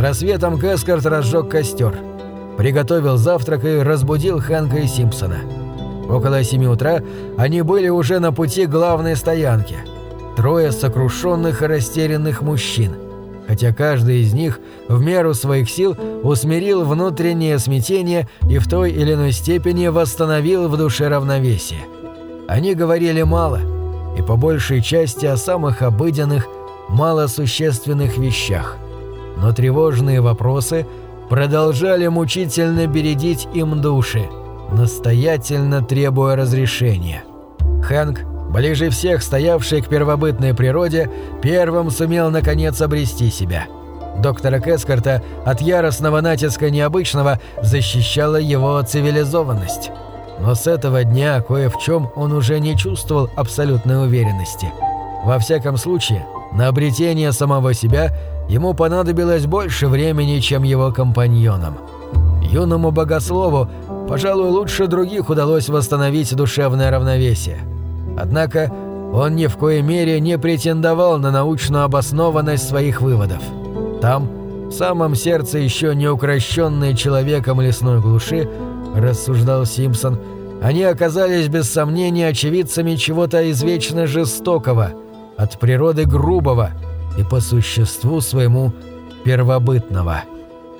рассветом Кэскарт разжег костер, приготовил завтрак и разбудил Хэнка и Симпсона. Около семи утра они были уже на пути главной стоянке. Трое сокрушенных и растерянных мужчин – хотя каждый из них в меру своих сил усмирил внутреннее смятение и в той или иной степени восстановил в душе равновесие. Они говорили мало, и по большей части о самых обыденных, малосущественных вещах. Но тревожные вопросы продолжали мучительно бередить им души, настоятельно требуя разрешения. Хэнк ближе всех стоявший к первобытной природе, первым сумел наконец обрести себя. Доктора Кэскарта от яростного натиска необычного защищала его цивилизованность. Но с этого дня кое в чем он уже не чувствовал абсолютной уверенности. Во всяком случае, на обретение самого себя ему понадобилось больше времени, чем его компаньонам. Юному богослову, пожалуй, лучше других удалось восстановить душевное равновесие – Однако он ни в коей мере не претендовал на научную обоснованность своих выводов. Там, в самом сердце еще не укращенной человеком лесной глуши, рассуждал Симпсон, они оказались без сомнения очевидцами чего-то извечно жестокого, от природы грубого и по существу своему первобытного.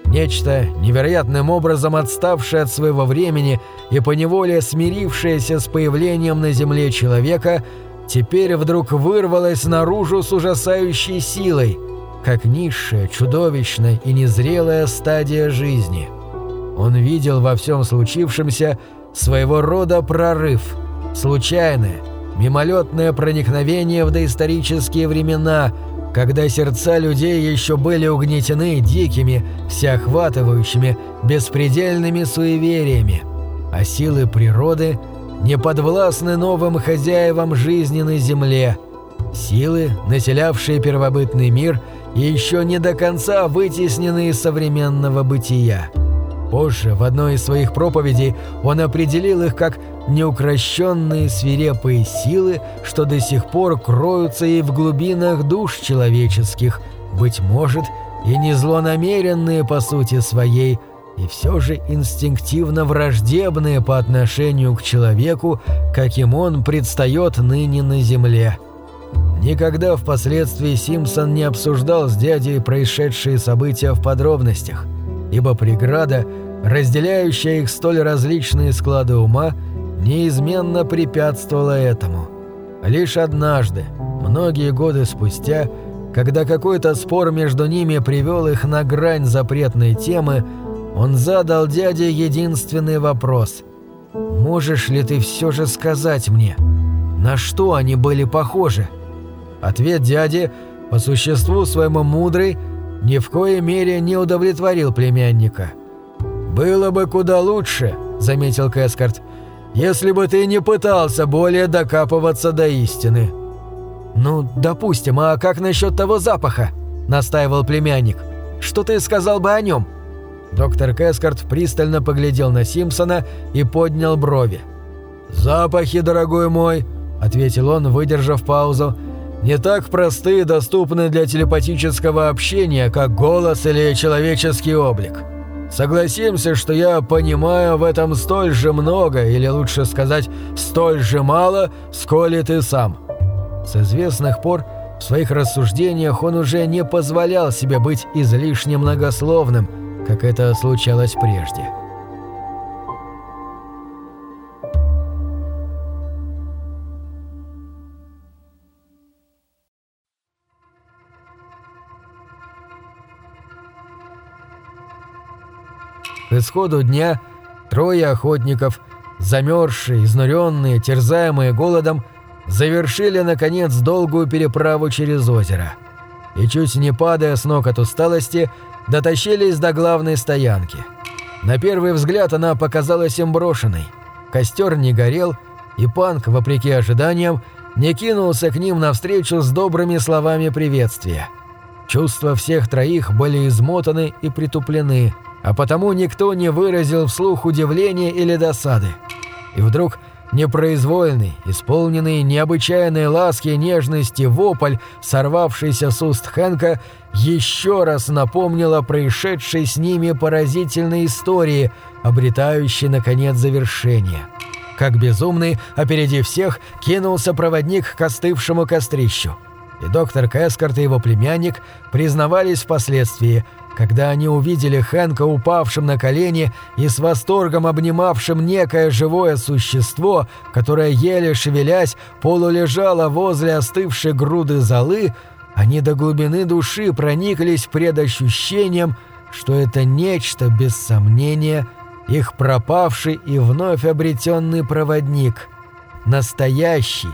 Нечто, невероятным образом отставшее от своего времени и поневоле смирившееся с появлением на Земле человека, теперь вдруг вырвалось наружу с ужасающей силой, как низшая, чудовищная и незрелая стадия жизни. Он видел во всем случившемся своего рода прорыв, случайное, мимолетное проникновение в доисторические времена – когда сердца людей еще были угнетены дикими, всеохватывающими, беспредельными суевериями, а силы природы не подвластны новым хозяевам жизни на земле, силы, населявшие первобытный мир еще не до конца вытеснены из современного бытия. Позже, в одной из своих проповедей, он определил их как неукрощенные свирепые силы, что до сих пор кроются и в глубинах душ человеческих, быть может, и не злонамеренные по сути своей, и все же инстинктивно враждебные по отношению к человеку, каким он предстает ныне на земле. Никогда впоследствии Симпсон не обсуждал с дядей происшедшие события в подробностях – ибо преграда, разделяющая их столь различные склады ума, неизменно препятствовала этому. Лишь однажды, многие годы спустя, когда какой-то спор между ними привел их на грань запретной темы, он задал дяде единственный вопрос. «Можешь ли ты все же сказать мне, на что они были похожи?» Ответ дяди, по существу своему мудрый, ни в коей мере не удовлетворил племянника. «Было бы куда лучше», — заметил Кэскарт, — «если бы ты не пытался более докапываться до истины». «Ну, допустим, а как насчет того запаха?» — настаивал племянник. «Что ты сказал бы о нем?» Доктор Кэскарт пристально поглядел на Симпсона и поднял брови. «Запахи, дорогой мой», — ответил он, выдержав паузу, — не так просты и доступны для телепатического общения, как голос или человеческий облик. Согласимся, что я понимаю в этом столь же много, или лучше сказать, столь же мало, сколь и ты сам. С известных пор в своих рассуждениях он уже не позволял себе быть излишне многословным, как это случалось прежде. Исходу дня трое охотников, замерзшие, изнуренные, терзаемые голодом, завершили, наконец, долгую переправу через озеро. И чуть не падая с ног от усталости, дотащились до главной стоянки. На первый взгляд она показалась им брошенной. Костер не горел, и Панк, вопреки ожиданиям, не кинулся к ним навстречу с добрыми словами приветствия. Чувства всех троих были измотаны и притуплены – а потому никто не выразил вслух удивления или досады. И вдруг Непроизвольный, исполненный необычайной ласки нежности вопль, сорвавшийся с уст Хэнка, еще раз напомнил о происшедшей с ними поразительной истории, обретающей, наконец, завершение. Как безумный, опередив всех, кинулся проводник к остывшему кострищу. И доктор Кэскарт и его племянник признавались впоследствии – когда они увидели Хэнка упавшим на колени и с восторгом обнимавшим некое живое существо, которое, еле шевелясь, полулежало возле остывшей груды золы, они до глубины души прониклись предощущением, что это нечто, без сомнения, их пропавший и вновь обретенный проводник, настоящий,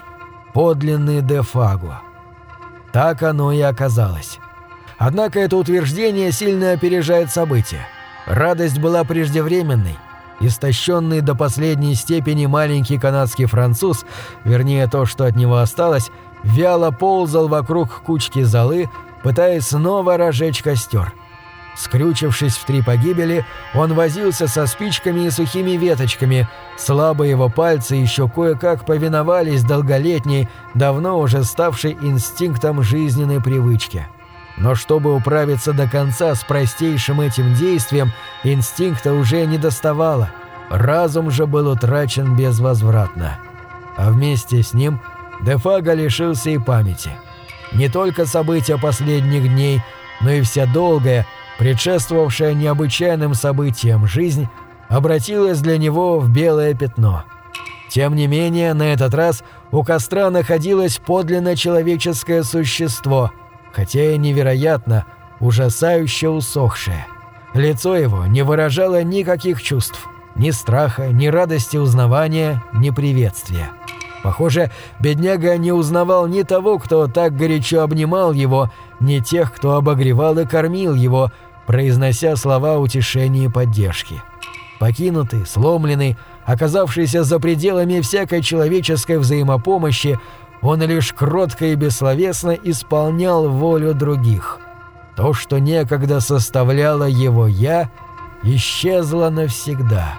подлинный Дефагуа. Так оно и оказалось. Однако это утверждение сильно опережает события. Радость была преждевременной. Истощенный до последней степени маленький канадский француз, вернее то, что от него осталось, вяло ползал вокруг кучки золы, пытаясь снова разжечь костер. Скрючившись в три погибели, он возился со спичками и сухими веточками, слабые его пальцы еще кое-как повиновались долголетней, давно уже ставшей инстинктом жизненной привычки. Но чтобы управиться до конца с простейшим этим действием, инстинкта уже не доставало. Разум же был утрачен безвозвратно. А вместе с ним Дефага лишился и памяти. Не только события последних дней, но и вся долгая, предшествовавшая необычайным событиям жизнь, обратилась для него в белое пятно. Тем не менее, на этот раз у костра находилось подлинно человеческое существо – хотя и невероятно, ужасающе усохшее. Лицо его не выражало никаких чувств, ни страха, ни радости узнавания, ни приветствия. Похоже, бедняга не узнавал ни того, кто так горячо обнимал его, ни тех, кто обогревал и кормил его, произнося слова утешения и поддержки. Покинутый, сломленный, оказавшийся за пределами всякой человеческой взаимопомощи, он лишь кротко и бессловесно исполнял волю других. То, что некогда составляло его «я», исчезло навсегда.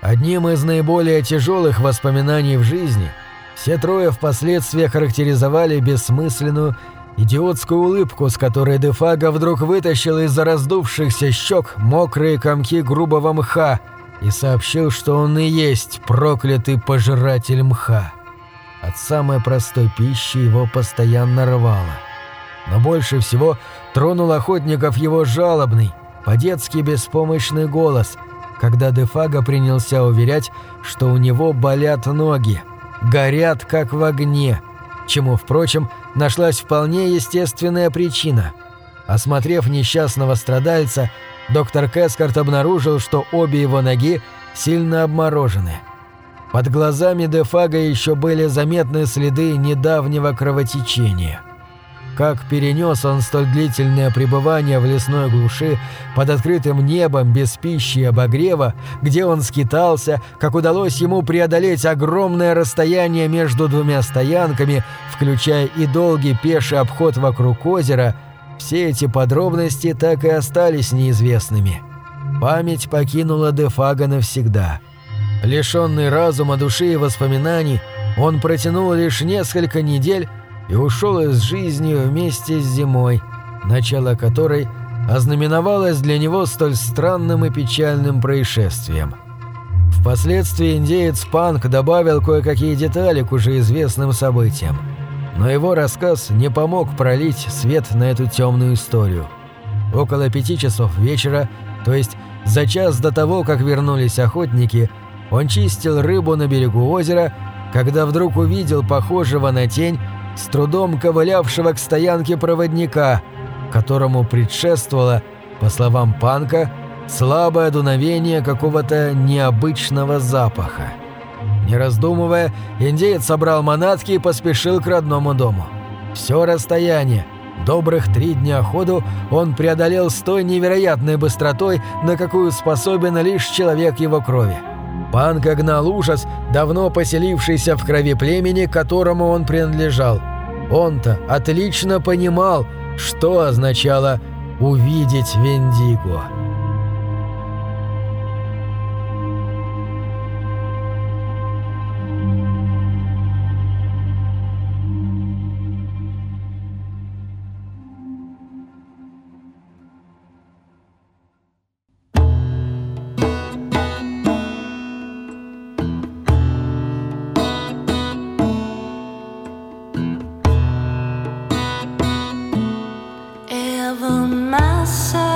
Одним из наиболее тяжелых воспоминаний в жизни все трое впоследствии характеризовали бессмысленную, идиотскую улыбку, с которой Дефага вдруг вытащил из-за раздувшихся щек мокрые комки грубого мха и сообщил, что он и есть проклятый пожиратель мха. От самой простой пищи его постоянно рвало. Но больше всего тронул охотников его жалобный, по-детски беспомощный голос, когда Дефага принялся уверять, что у него болят ноги, горят как в огне, чему, впрочем, нашлась вполне естественная причина. Осмотрев несчастного страдальца, доктор Кэскарт обнаружил, что обе его ноги сильно обморожены – под глазами Дефага еще были заметны следы недавнего кровотечения. Как перенес он столь длительное пребывание в лесной глуши, под открытым небом, без пищи и обогрева, где он скитался, как удалось ему преодолеть огромное расстояние между двумя стоянками, включая и долгий пеший обход вокруг озера, все эти подробности так и остались неизвестными. Память покинула Дефага навсегда – Лишенный разума, души и воспоминаний, он протянул лишь несколько недель и ушел из жизни вместе с зимой, начало которой ознаменовалось для него столь странным и печальным происшествием. Впоследствии индеец Панк добавил кое-какие детали к уже известным событиям, но его рассказ не помог пролить свет на эту темную историю. Около пяти часов вечера, то есть за час до того, как вернулись охотники – он чистил рыбу на берегу озера, когда вдруг увидел похожего на тень, с трудом ковылявшего к стоянке проводника, которому предшествовало, по словам Панка, слабое дуновение какого-то необычного запаха. Не раздумывая, индеец собрал манатки и поспешил к родному дому. Все расстояние, добрых три дня ходу, он преодолел с той невероятной быстротой, на какую способен лишь человек его крови. Панк гнал ужас, давно поселившийся в крови племени, которому он принадлежал. Он-то отлично понимал, что означало «увидеть Вендиго». never myself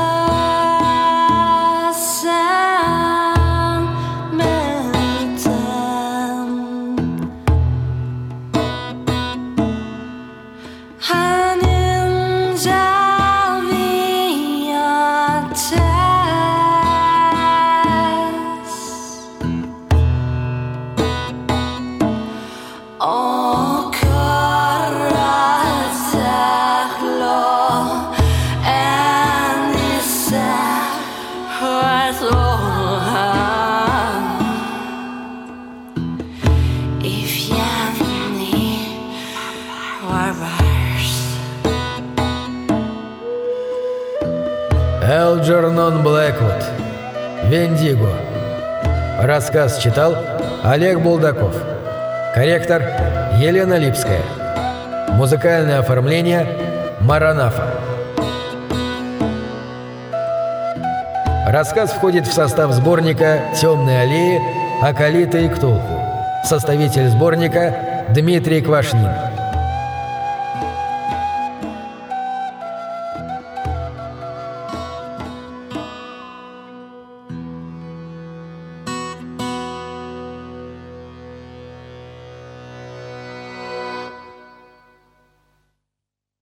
Элджернон Блэквуд. Вендиго. Рассказ читал Олег Булдаков. Корректор Елена Липская. Музыкальное оформление Маранафа. Рассказ входит в состав сборника «Темные аллеи. Акалита и Ктулху». Составитель сборника Дмитрий Квашнин.